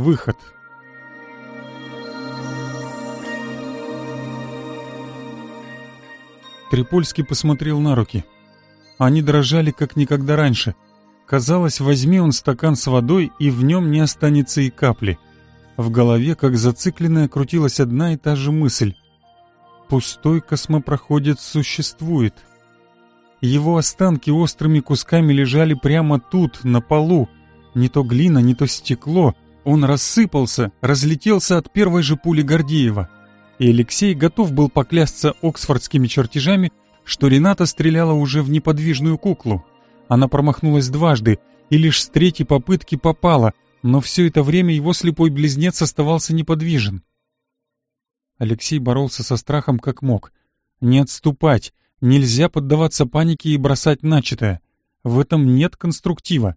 Выход. Трипольский посмотрел на руки. Они дрожали, как никогда раньше. Казалось, возьми он стакан с водой, и в нем не останется и капли. В голове, как зацикленная, крутилась одна и та же мысль. Пустой космопроходец существует. Его останки острыми кусками лежали прямо тут, на полу. Не то глина, не то стекло — он рассыпался, разлетелся от первой же пули Гордеева. И Алексей готов был поклясться оксфордскими чертежами, что Рената стреляла уже в неподвижную куклу. Она промахнулась дважды и лишь с третьей попытки попала, но все это время его слепой близнец оставался неподвижен. Алексей боролся со страхом как мог. Не отступать, нельзя поддаваться панике и бросать начатое. В этом нет конструктива.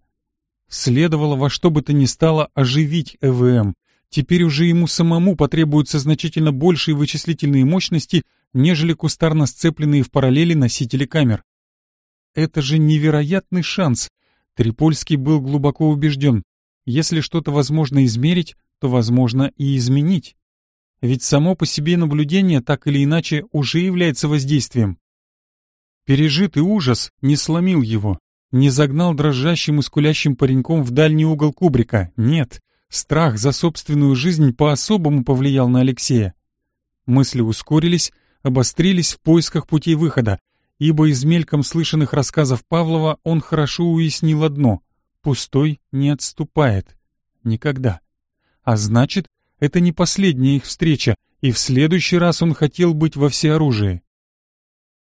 Следовало во что бы то ни стало оживить ЭВМ. Теперь уже ему самому потребуются значительно большие вычислительные мощности, нежели кустарно сцепленные в параллели носители камер. Это же невероятный шанс. Трипольский был глубоко убежден. Если что-то возможно измерить, то возможно и изменить. Ведь само по себе наблюдение так или иначе уже является воздействием. Пережитый ужас не сломил его не загнал дрожащим и скулящим пареньком в дальний угол кубрика. Нет, страх за собственную жизнь по-особому повлиял на Алексея. Мысли ускорились, обострились в поисках путей выхода, ибо из мельком слышанных рассказов Павлова он хорошо уяснил одно — пустой не отступает. Никогда. А значит, это не последняя их встреча, и в следующий раз он хотел быть во всеоружии.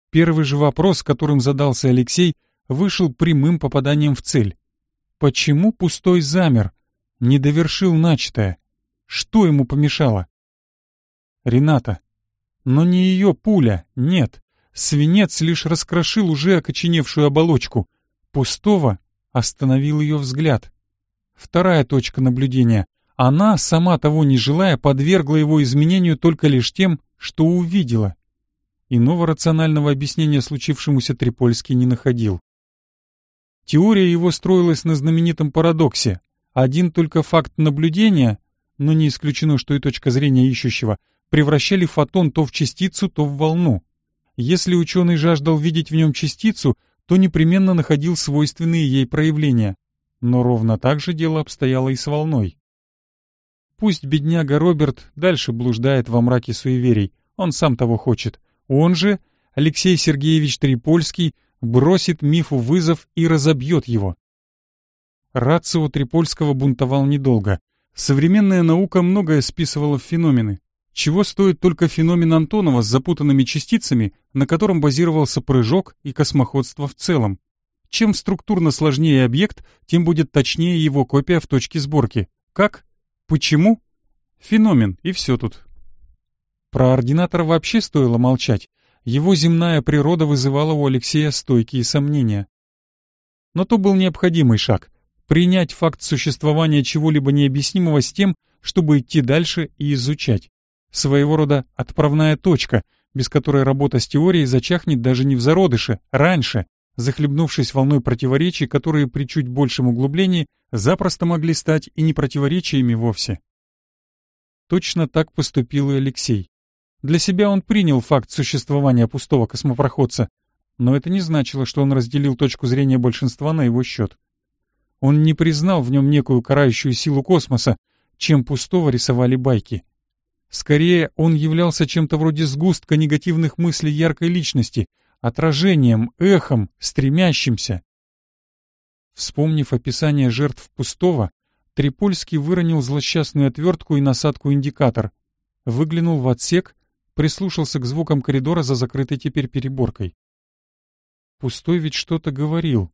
Первый же вопрос, которым задался Алексей — вышел прямым попаданием в цель. Почему пустой замер? Не довершил начатое. Что ему помешало? Рената. Но не ее пуля, нет. Свинец лишь раскрошил уже окоченевшую оболочку. Пустого остановил ее взгляд. Вторая точка наблюдения. Она, сама того не желая, подвергла его изменению только лишь тем, что увидела. Иного рационального объяснения случившемуся Трипольский не находил. Теория его строилась на знаменитом парадоксе. Один только факт наблюдения, но не исключено, что и точка зрения ищущего, превращали фотон то в частицу, то в волну. Если ученый жаждал видеть в нем частицу, то непременно находил свойственные ей проявления. Но ровно так же дело обстояло и с волной. Пусть бедняга Роберт дальше блуждает во мраке суеверий, он сам того хочет. Он же, Алексей Сергеевич Трипольский, бросит мифу вызов и разобьет его. Рацио Трипольского бунтовал недолго. Современная наука многое списывала в феномены. Чего стоит только феномен Антонова с запутанными частицами, на котором базировался прыжок и космоходство в целом. Чем структурно сложнее объект, тем будет точнее его копия в точке сборки. Как? Почему? Феномен, и все тут. Про ординатора вообще стоило молчать. Его земная природа вызывала у Алексея стойкие сомнения. Но то был необходимый шаг — принять факт существования чего-либо необъяснимого с тем, чтобы идти дальше и изучать. Своего рода отправная точка, без которой работа с теорией зачахнет даже не в зародыше, раньше, захлебнувшись волной противоречий, которые при чуть большем углублении запросто могли стать и не противоречиями вовсе. Точно так поступил и Алексей. Для себя он принял факт существования пустого космопроходца, но это не значило, что он разделил точку зрения большинства на его счет. Он не признал в нем некую карающую силу космоса, чем пустого рисовали байки. Скорее, он являлся чем-то вроде сгустка негативных мыслей яркой личности, отражением, эхом, стремящимся. Вспомнив описание жертв пустого, Трипольский выронил злосчастную отвертку и насадку индикатор, выглянул в отсек прислушался к звукам коридора за закрытой теперь переборкой. Пустой ведь что-то говорил.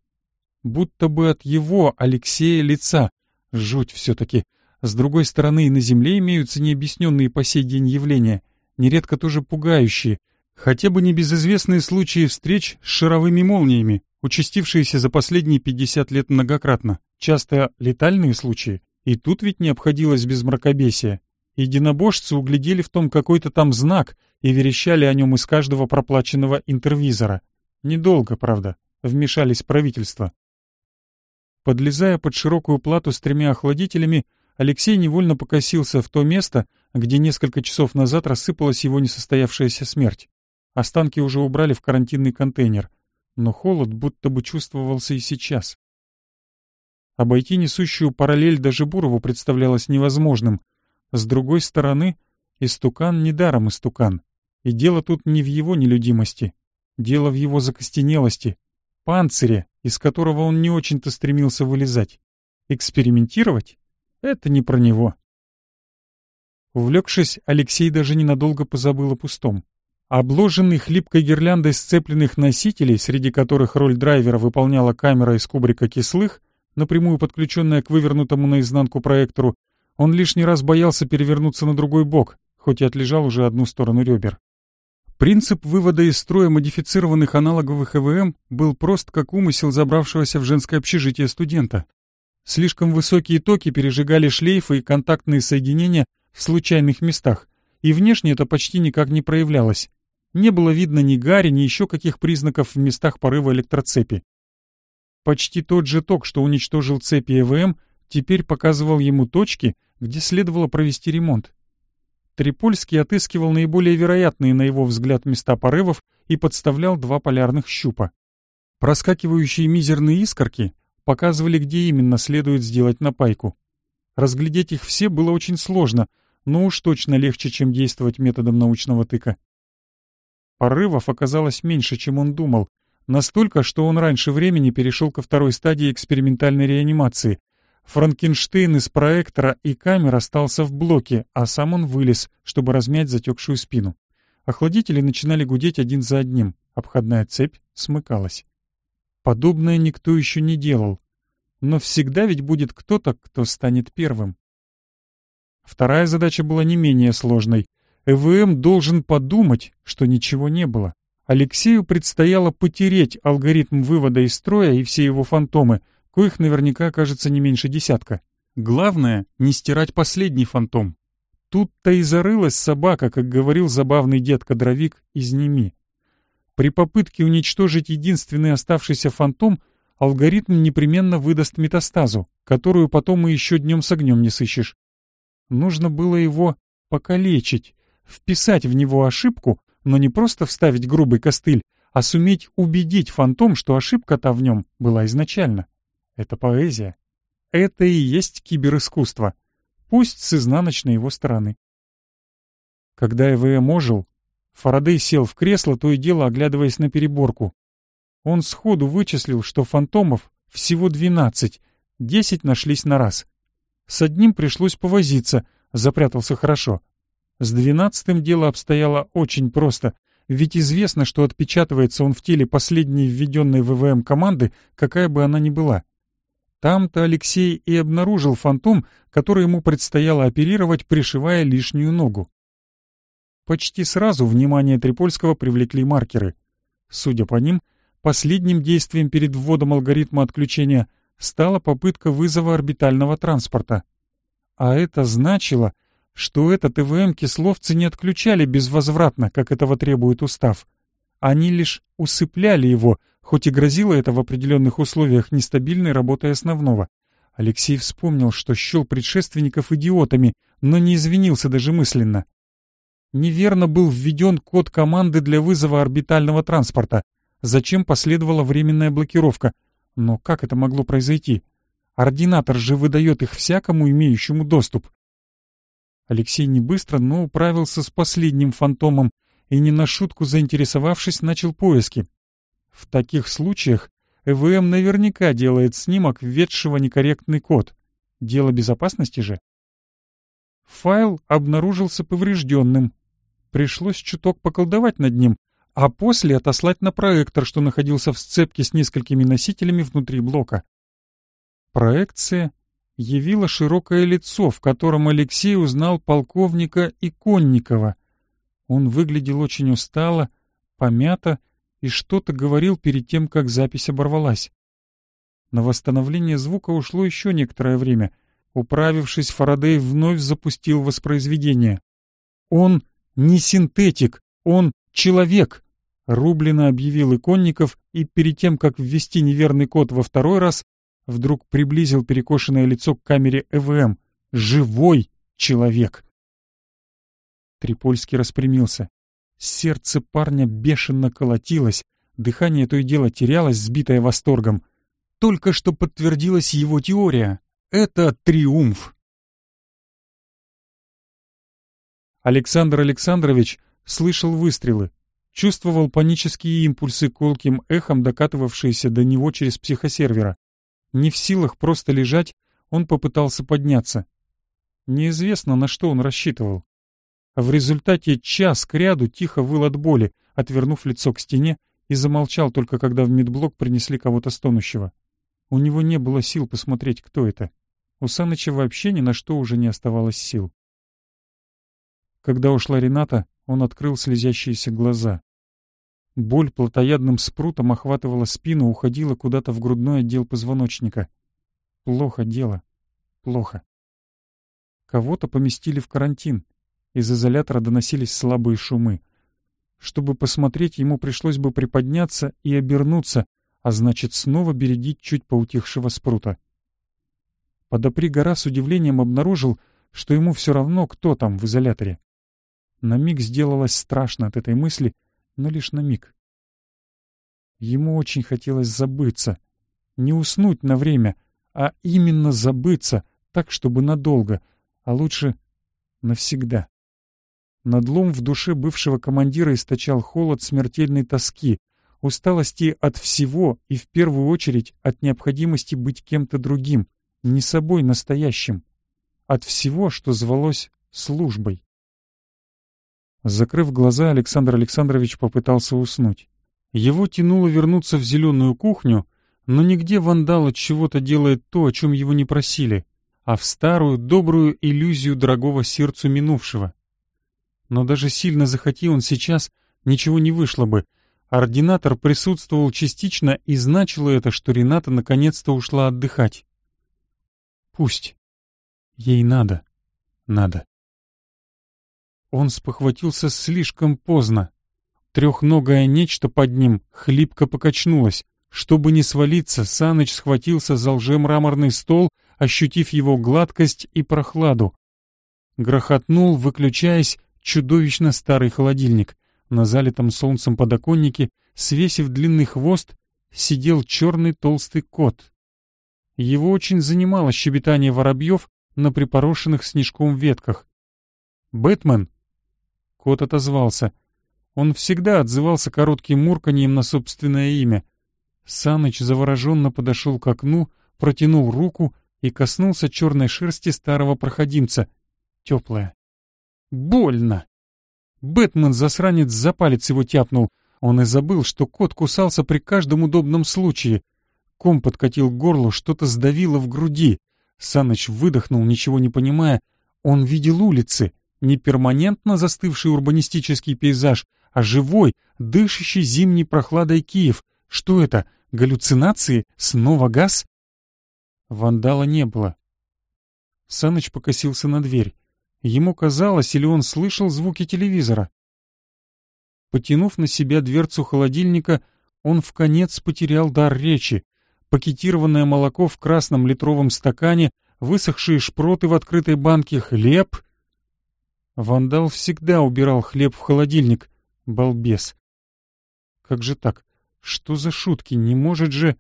Будто бы от его, Алексея, лица. Жуть все-таки. С другой стороны, и на Земле имеются необъясненные по сей день явления, нередко тоже пугающие. Хотя бы небезызвестные случаи встреч с шаровыми молниями, участившиеся за последние 50 лет многократно. Часто летальные случаи. И тут ведь не обходилось без мракобесия. Единоборжцы углядели в том какой-то там знак и верещали о нем из каждого проплаченного интервизора. Недолго, правда, вмешались правительство. Подлезая под широкую плату с тремя охладителями, Алексей невольно покосился в то место, где несколько часов назад рассыпалась его несостоявшаяся смерть. Останки уже убрали в карантинный контейнер, но холод будто бы чувствовался и сейчас. Обойти несущую параллель даже Бурову представлялось невозможным — с другой стороны, истукан недаром истукан. И дело тут не в его нелюдимости. Дело в его закостенелости, панцире, из которого он не очень-то стремился вылезать. Экспериментировать — это не про него. Увлекшись, Алексей даже ненадолго позабыл о пустом. Обложенный хлипкой гирляндой сцепленных носителей, среди которых роль драйвера выполняла камера из кубрика кислых, напрямую подключенная к вывернутому наизнанку проектору, он лишний раз боялся перевернуться на другой бок, хоть и отлежал уже одну сторону ребер. Принцип вывода из строя модифицированных аналоговых ЭВМ был прост как умысел забравшегося в женское общежитие студента. Слишком высокие токи пережигали шлейфы и контактные соединения в случайных местах, и внешне это почти никак не проявлялось. Не было видно ни гари, ни еще каких признаков в местах порыва электроцепи. Почти тот же ток, что уничтожил цепи ЭВМ, теперь показывал ему точки, где следовало провести ремонт. Трипольский отыскивал наиболее вероятные, на его взгляд, места порывов и подставлял два полярных щупа. Проскакивающие мизерные искорки показывали, где именно следует сделать напайку. Разглядеть их все было очень сложно, но уж точно легче, чем действовать методом научного тыка. Порывов оказалось меньше, чем он думал, настолько, что он раньше времени перешел ко второй стадии экспериментальной реанимации — Франкенштейн из проектора и камер остался в блоке, а сам он вылез, чтобы размять затекшую спину. Охладители начинали гудеть один за одним, обходная цепь смыкалась. Подобное никто еще не делал. Но всегда ведь будет кто-то, кто станет первым. Вторая задача была не менее сложной. ЭВМ должен подумать, что ничего не было. Алексею предстояло потереть алгоритм вывода из строя и все его фантомы — коих наверняка окажется не меньше десятка. Главное — не стирать последний фантом. Тут-то и зарылась собака, как говорил забавный дед Кадровик из Ними. При попытке уничтожить единственный оставшийся фантом алгоритм непременно выдаст метастазу, которую потом и еще днем с огнем не сыщешь. Нужно было его покалечить, вписать в него ошибку, но не просто вставить грубый костыль, а суметь убедить фантом, что ошибка-то в нем была изначально. Это поэзия. Это и есть киберискусство, Пусть с изнаночной его стороны. Когда ЭВМ эм ожил, Фарадей сел в кресло, то и дело оглядываясь на переборку. Он сходу вычислил, что фантомов всего 12, 10 нашлись на раз. С одним пришлось повозиться, запрятался хорошо. С двенадцатым дело обстояло очень просто, ведь известно, что отпечатывается он в теле последней введенной ВВМ э эм команды, какая бы она ни была. Там-то Алексей и обнаружил фантом, который ему предстояло оперировать, пришивая лишнюю ногу. Почти сразу внимание Трипольского привлекли маркеры. Судя по ним, последним действием перед вводом алгоритма отключения стала попытка вызова орбитального транспорта. А это значило, что этот ИВМ кисловцы не отключали безвозвратно, как этого требует устав. Они лишь усыпляли его — хоть и грозило это в определенных условиях нестабильной работой основного. Алексей вспомнил, что счел предшественников идиотами, но не извинился даже мысленно. Неверно был введен код команды для вызова орбитального транспорта. Зачем последовала временная блокировка? Но как это могло произойти? Ординатор же выдает их всякому имеющему доступ. Алексей не быстро, но управился с последним фантомом и не на шутку заинтересовавшись, начал поиски. В таких случаях ЭВМ наверняка делает снимок введшего некорректный код. Дело безопасности же. Файл обнаружился поврежденным. Пришлось чуток поколдовать над ним, а после отослать на проектор, что находился в сцепке с несколькими носителями внутри блока. Проекция явила широкое лицо, в котором Алексей узнал полковника Иконникова. Он выглядел очень устало, помято и что-то говорил перед тем, как запись оборвалась. На восстановление звука ушло еще некоторое время. Управившись, Фарадей вновь запустил воспроизведение. «Он не синтетик, он человек!» Рублина объявил Иконников и перед тем, как ввести неверный код во второй раз, вдруг приблизил перекошенное лицо к камере ЭВМ. «Живой человек!» Трипольский распрямился. Сердце парня бешено колотилось, дыхание то и дело терялось, сбитое восторгом. Только что подтвердилась его теория. Это триумф. Александр Александрович слышал выстрелы, чувствовал панические импульсы колким эхом, докатывавшиеся до него через психосервера. Не в силах просто лежать, он попытался подняться. Неизвестно, на что он рассчитывал. А в результате час кряду тихо выл от боли, отвернув лицо к стене, и замолчал только когда в медблок принесли кого-то стонущего. У него не было сил посмотреть, кто это. У Саныча вообще ни на что уже не оставалось сил. Когда ушла Рената, он открыл слезящиеся глаза. Боль плотоядным спрутом охватывала спину, уходила куда-то в грудной отдел позвоночника. Плохо дело. Плохо. Кого-то поместили в карантин. Из изолятора доносились слабые шумы. Чтобы посмотреть, ему пришлось бы приподняться и обернуться, а значит снова бередить чуть поутихшего спрута. Подопри гора с удивлением обнаружил, что ему все равно, кто там в изоляторе. На миг сделалось страшно от этой мысли, но лишь на миг. Ему очень хотелось забыться. Не уснуть на время, а именно забыться, так, чтобы надолго, а лучше навсегда. Надлом в душе бывшего командира источал холод смертельной тоски, усталости от всего и в первую очередь от необходимости быть кем-то другим, не собой настоящим, от всего, что звалось службой. Закрыв глаза, Александр Александрович попытался уснуть. Его тянуло вернуться в зеленую кухню, но нигде вандал от чего-то делает то, о чем его не просили, а в старую, добрую иллюзию дорогого сердцу минувшего. Но даже сильно захоти он сейчас, ничего не вышло бы. Ординатор присутствовал частично, и значило это, что Рената наконец-то ушла отдыхать. Пусть. Ей надо. Надо. Он спохватился слишком поздно. Трехногое нечто под ним хлипко покачнулось. Чтобы не свалиться, Саныч схватился за лжемраморный стол, ощутив его гладкость и прохладу. Грохотнул, выключаясь, чудовищно старый холодильник. На залитом солнцем подоконнике, свесив длинный хвост, сидел черный толстый кот. Его очень занимало щебетание воробьев на припорошенных снежком ветках. «Бэтмен!» Кот отозвался. Он всегда отзывался коротким мурканьем на собственное имя. Саныч завороженно подошел к окну, протянул руку и коснулся черной шерсти старого проходимца. Теплая, Больно. Бэтмен-засранец за палец его тяпнул. Он и забыл, что кот кусался при каждом удобном случае. Ком подкатил к горлу, что-то сдавило в груди. Саныч выдохнул, ничего не понимая. Он видел улицы, не перманентно застывший урбанистический пейзаж, а живой, дышащий зимней прохладой Киев. Что это? Галлюцинации? Снова газ? Вандала не было. Саныч покосился на дверь. Ему казалось, или он слышал звуки телевизора. Потянув на себя дверцу холодильника, он в конец потерял дар речи. Пакетированное молоко в красном литровом стакане, высохшие шпроты в открытой банке, хлеб. Вандал всегда убирал хлеб в холодильник. Балбес. Как же так? Что за шутки? Не может же...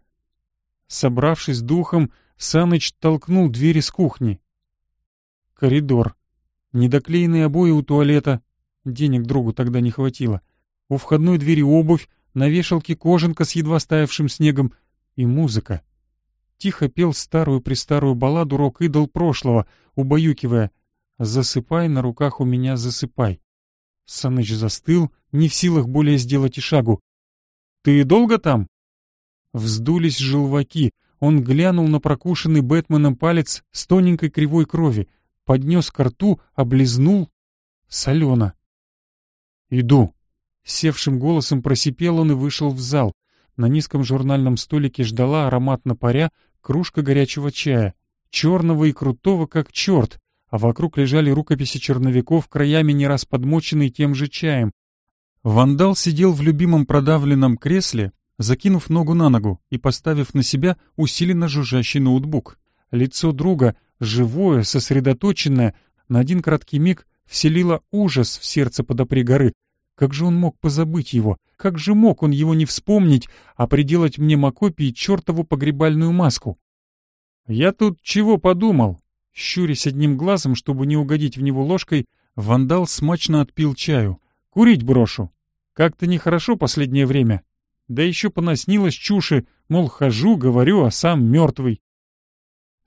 Собравшись духом, Саныч толкнул дверь из кухни. Коридор недоклеенные обои у туалета, денег другу тогда не хватило, у входной двери обувь, на вешалке кожанка с едва стаявшим снегом и музыка. Тихо пел старую-престарую балладу рок-идол прошлого, убаюкивая «Засыпай на руках у меня, засыпай». Саныч застыл, не в силах более сделать и шагу. «Ты долго там?» Вздулись желваки. Он глянул на прокушенный Бэтменом палец с тоненькой кривой крови — поднес к рту, облизнул. Солено. «Иду». Севшим голосом просипел он и вышел в зал. На низком журнальном столике ждала ароматно паря кружка горячего чая, черного и крутого, как черт, а вокруг лежали рукописи черновиков, краями не раз подмоченные тем же чаем. Вандал сидел в любимом продавленном кресле, закинув ногу на ногу и поставив на себя усиленно жужжащий ноутбук. Лицо друга, живое, сосредоточенное, на один краткий миг вселило ужас в сердце подопри горы. Как же он мог позабыть его? Как же мог он его не вспомнить, а приделать мне Макопии чертову погребальную маску? «Я тут чего подумал?» Щурясь одним глазом, чтобы не угодить в него ложкой, вандал смачно отпил чаю. «Курить брошу. Как-то нехорошо последнее время. Да еще понаснилось чуши, мол, хожу, говорю, а сам мертвый.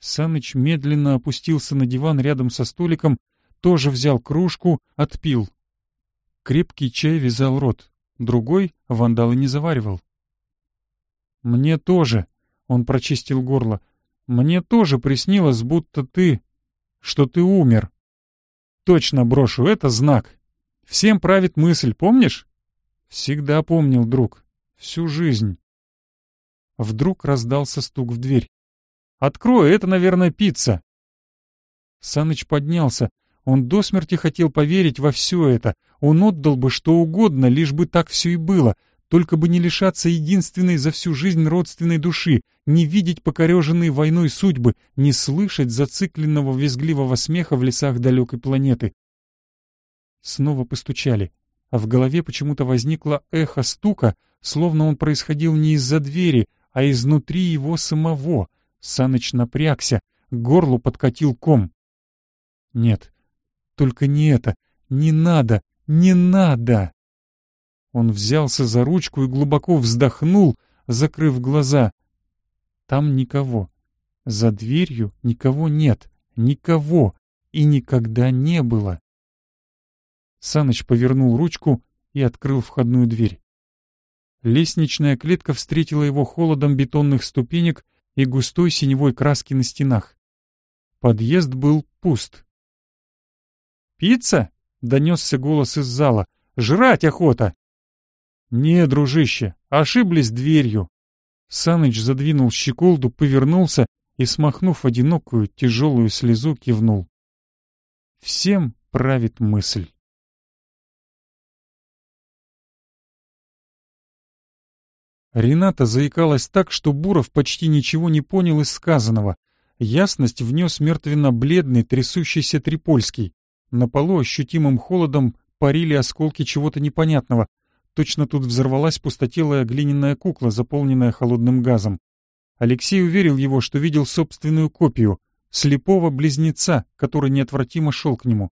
Саныч медленно опустился на диван рядом со столиком, тоже взял кружку, отпил. Крепкий чай вязал рот, другой вандалы не заваривал. «Мне тоже», — он прочистил горло, — «мне тоже приснилось, будто ты... что ты умер». «Точно брошу, это знак. Всем правит мысль, помнишь?» «Всегда помнил, друг. Всю жизнь». Вдруг раздался стук в дверь. Открой, это, наверное, пицца». Саныч поднялся. Он до смерти хотел поверить во все это. Он отдал бы что угодно, лишь бы так все и было, только бы не лишаться единственной за всю жизнь родственной души, не видеть покореженные войной судьбы, не слышать зацикленного визгливого смеха в лесах далекой планеты. Снова постучали, а в голове почему-то возникло эхо стука, словно он происходил не из-за двери, а изнутри его самого — Саныч напрягся, к горлу подкатил ком. Нет, только не это, не надо, не надо! Он взялся за ручку и глубоко вздохнул, закрыв глаза. Там никого. За дверью никого нет, никого и никогда не было. Саныч повернул ручку и открыл входную дверь. Лестничная клетка встретила его холодом бетонных ступенек и густой синевой краски на стенах. Подъезд был пуст. «Пицца?» — донесся голос из зала. «Жрать охота!» «Не, дружище, ошиблись дверью!» Саныч задвинул щеколду, повернулся и, смахнув одинокую тяжелую слезу, кивнул. «Всем правит мысль». Рената заикалась так, что Буров почти ничего не понял из сказанного. Ясность внес мертвенно-бледный, трясущийся Трипольский. На полу ощутимым холодом парили осколки чего-то непонятного. Точно тут взорвалась пустотелая глиняная кукла, заполненная холодным газом. Алексей уверил его, что видел собственную копию, слепого близнеца, который неотвратимо шел к нему.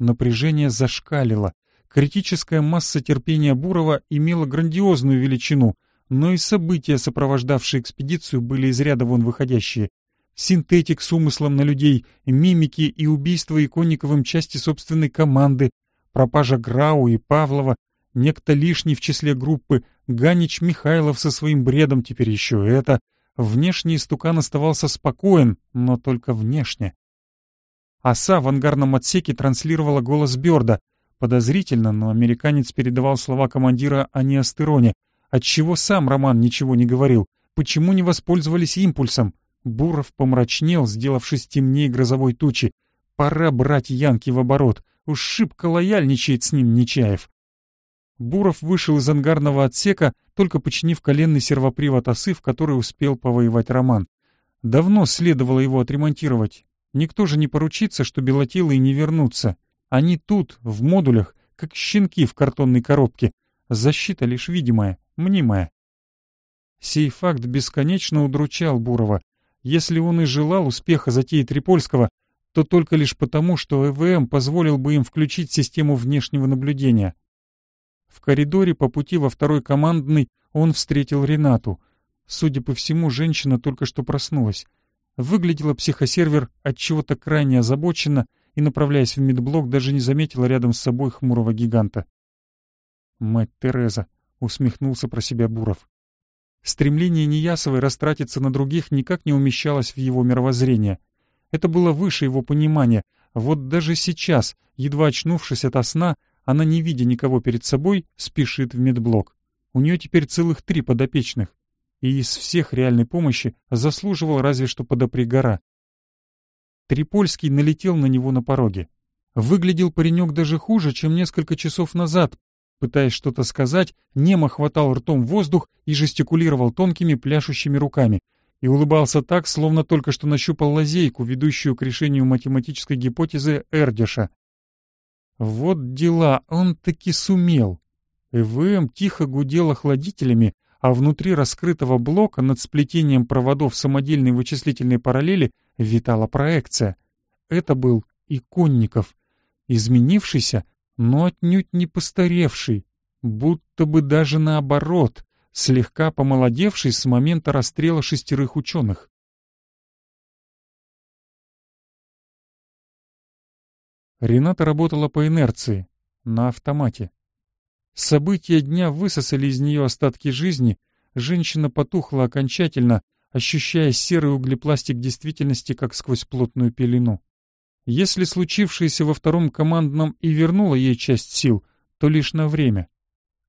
Напряжение зашкалило — Критическая масса терпения Бурова имела грандиозную величину, но и события, сопровождавшие экспедицию, были из ряда вон выходящие. Синтетик с умыслом на людей, мимики и убийство Иконниковым части собственной команды, пропажа Грау и Павлова, некто лишний в числе группы, Ганич Михайлов со своим бредом теперь еще это. внешний стукан оставался спокоен, но только внешне. Оса в ангарном отсеке транслировала голос Бёрда — Подозрительно, но американец передавал слова командира а о неостероне. Отчего сам Роман ничего не говорил? Почему не воспользовались импульсом? Буров помрачнел, сделавшись темнее грозовой тучи. Пора брать Янки в оборот. Уж шибко лояльничает с ним Нечаев. Буров вышел из ангарного отсека, только починив коленный сервопривод осы, в который успел повоевать Роман. Давно следовало его отремонтировать. Никто же не поручится, что белотилы не вернутся. Они тут, в модулях, как щенки в картонной коробке. Защита лишь видимая, мнимая. Сей факт бесконечно удручал Бурова. Если он и желал успеха затеи Трипольского, то только лишь потому, что ЭВМ позволил бы им включить систему внешнего наблюдения. В коридоре по пути во второй командный он встретил Ренату. Судя по всему, женщина только что проснулась. Выглядела психосервер от чего-то крайне озабоченно и, направляясь в медблок, даже не заметила рядом с собой хмурого гиганта. «Мать Тереза!» — усмехнулся про себя Буров. Стремление Неясовой растратиться на других никак не умещалось в его мировоззрение. Это было выше его понимания. Вот даже сейчас, едва очнувшись от сна, она, не видя никого перед собой, спешит в медблок. У нее теперь целых три подопечных. И из всех реальной помощи заслуживал разве что подопригора. Трипольский налетел на него на пороге. Выглядел паренек даже хуже, чем несколько часов назад. Пытаясь что-то сказать, Немо хватал ртом воздух и жестикулировал тонкими пляшущими руками. И улыбался так, словно только что нащупал лазейку, ведущую к решению математической гипотезы Эрдиша. Вот дела, он таки сумел. ЭВМ тихо гудел охладителями, а внутри раскрытого блока над сплетением проводов самодельной вычислительной параллели — витала проекция. Это был Иконников, изменившийся, но отнюдь не постаревший, будто бы даже наоборот, слегка помолодевший с момента расстрела шестерых ученых. Рената работала по инерции, на автомате. События дня высосали из нее остатки жизни, женщина потухла окончательно, ощущая серый углепластик действительности как сквозь плотную пелену. Если случившееся во втором командном и вернуло ей часть сил, то лишь на время.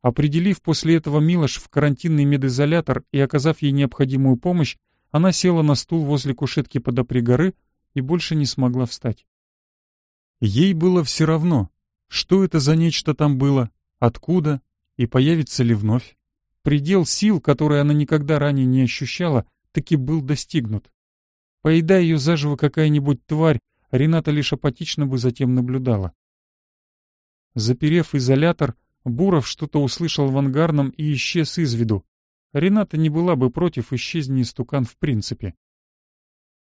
Определив после этого Милош в карантинный медизолятор и оказав ей необходимую помощь, она села на стул возле кушетки под опригоры и больше не смогла встать. Ей было все равно, что это за нечто там было, откуда и появится ли вновь. Предел сил, который она никогда ранее не ощущала, таки был достигнут. Поедая ее заживо какая-нибудь тварь, Рената лишь апатично бы затем наблюдала. Заперев изолятор, Буров что-то услышал в ангарном и исчез из виду. Рената не была бы против исчезни истукан в принципе.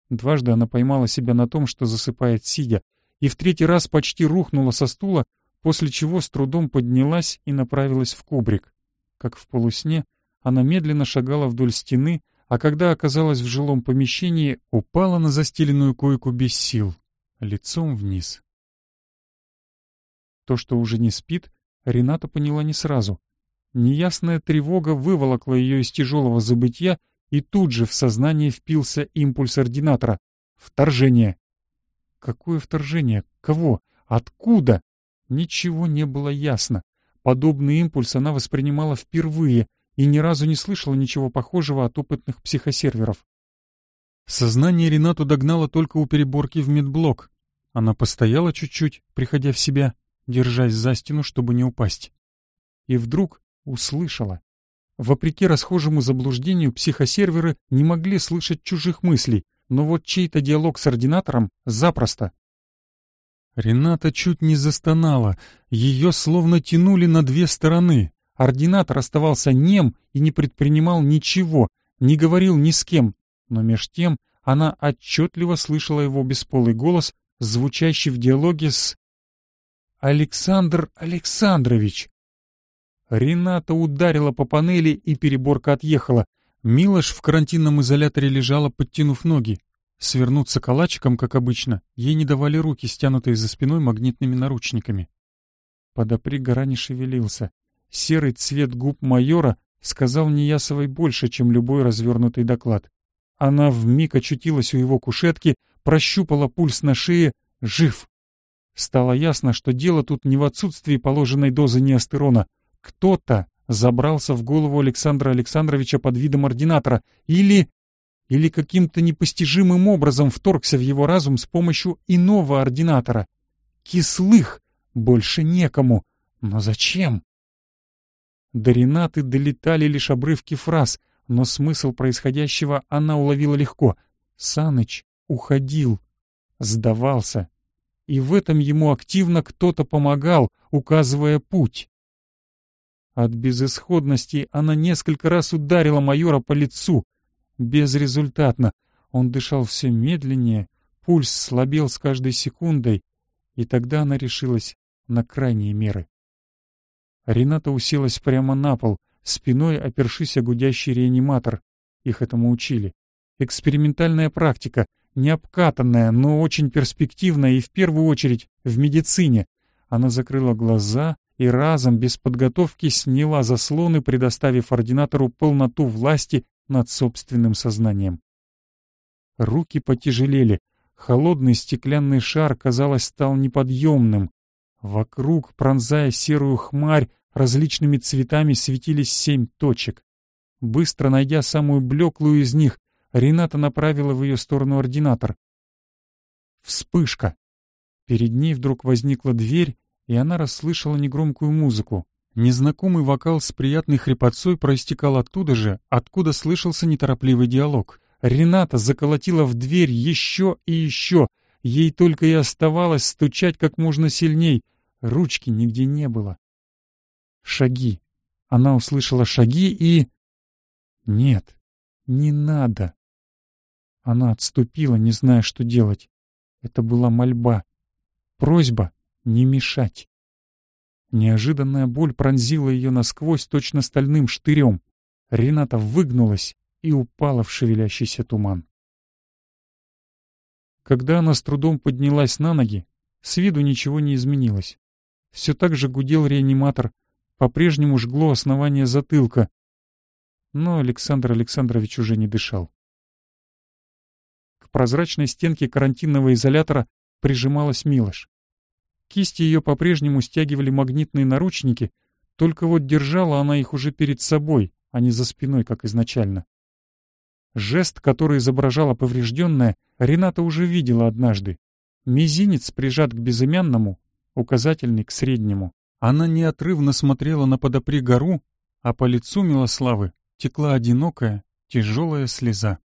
Дважды она поймала себя на том, что засыпает сидя, и в третий раз почти рухнула со стула, после чего с трудом поднялась и направилась в кубрик. Как в полусне, она медленно шагала вдоль стены, а когда оказалась в жилом помещении, упала на застеленную койку без сил, лицом вниз. То, что уже не спит, Рената поняла не сразу. Неясная тревога выволокла ее из тяжелого забытья, и тут же в сознание впился импульс ординатора. Вторжение. Какое вторжение? Кого? Откуда? Ничего не было ясно. Подобный импульс она воспринимала впервые, и ни разу не слышала ничего похожего от опытных психосерверов. Сознание Ренату догнало только у переборки в медблок. Она постояла чуть-чуть, приходя в себя, держась за стену, чтобы не упасть. И вдруг услышала. Вопреки расхожему заблуждению, психосерверы не могли слышать чужих мыслей, но вот чей-то диалог с ординатором запросто. Рената чуть не застонала, ее словно тянули на две стороны, Ординатор оставался нем и не предпринимал ничего, не говорил ни с кем, но меж тем она отчетливо слышала его бесполый голос, звучащий в диалоге с «Александр Александрович». Рената ударила по панели, и переборка отъехала. Милош в карантинном изоляторе лежала, подтянув ноги. Свернуться калачиком, как обычно, ей не давали руки, стянутые за спиной магнитными наручниками. Подопри гора не шевелился серый цвет губ майора сказал Неясовой больше, чем любой развернутый доклад. Она вмиг очутилась у его кушетки, прощупала пульс на шее, жив. Стало ясно, что дело тут не в отсутствии положенной дозы неостерона. Кто-то забрался в голову Александра Александровича под видом ординатора или... или каким-то непостижимым образом вторгся в его разум с помощью иного ординатора. Кислых больше некому. Но зачем? До Ренаты долетали лишь обрывки фраз, но смысл происходящего она уловила легко. Саныч уходил, сдавался. И в этом ему активно кто-то помогал, указывая путь. От безысходности она несколько раз ударила майора по лицу. Безрезультатно. Он дышал все медленнее, пульс слабел с каждой секундой, и тогда она решилась на крайние меры. Рената уселась прямо на пол, спиной опершись о гудящий реаниматор. Их этому учили. Экспериментальная практика, необкатанная, но очень перспективная и в первую очередь в медицине. Она закрыла глаза и разом, без подготовки, сняла заслоны, предоставив ординатору полноту власти над собственным сознанием. Руки потяжелели. Холодный стеклянный шар, казалось, стал неподъемным. Вокруг, пронзая серую хмарь, различными цветами светились семь точек. Быстро найдя самую блеклую из них, Рената направила в ее сторону ординатор. Вспышка! Перед ней вдруг возникла дверь, и она расслышала негромкую музыку. Незнакомый вокал с приятной хрипотцой проистекал оттуда же, откуда слышался неторопливый диалог. Рената заколотила в дверь еще и еще — Ей только и оставалось стучать как можно сильней. Ручки нигде не было. Шаги. Она услышала шаги и... Нет, не надо. Она отступила, не зная, что делать. Это была мольба. Просьба не мешать. Неожиданная боль пронзила ее насквозь точно стальным штырем. Рената выгнулась и упала в шевелящийся туман. Когда она с трудом поднялась на ноги, с виду ничего не изменилось. Все так же гудел реаниматор, по-прежнему жгло основание затылка. Но Александр Александрович уже не дышал. К прозрачной стенке карантинного изолятора прижималась Милош. Кисти ее по-прежнему стягивали магнитные наручники, только вот держала она их уже перед собой, а не за спиной, как изначально. Жест, который изображала поврежденная, Рената уже видела однажды. Мизинец прижат к безымянному, указательный к среднему. Она неотрывно смотрела на подопри гору, а по лицу Милославы текла одинокая, тяжелая слеза.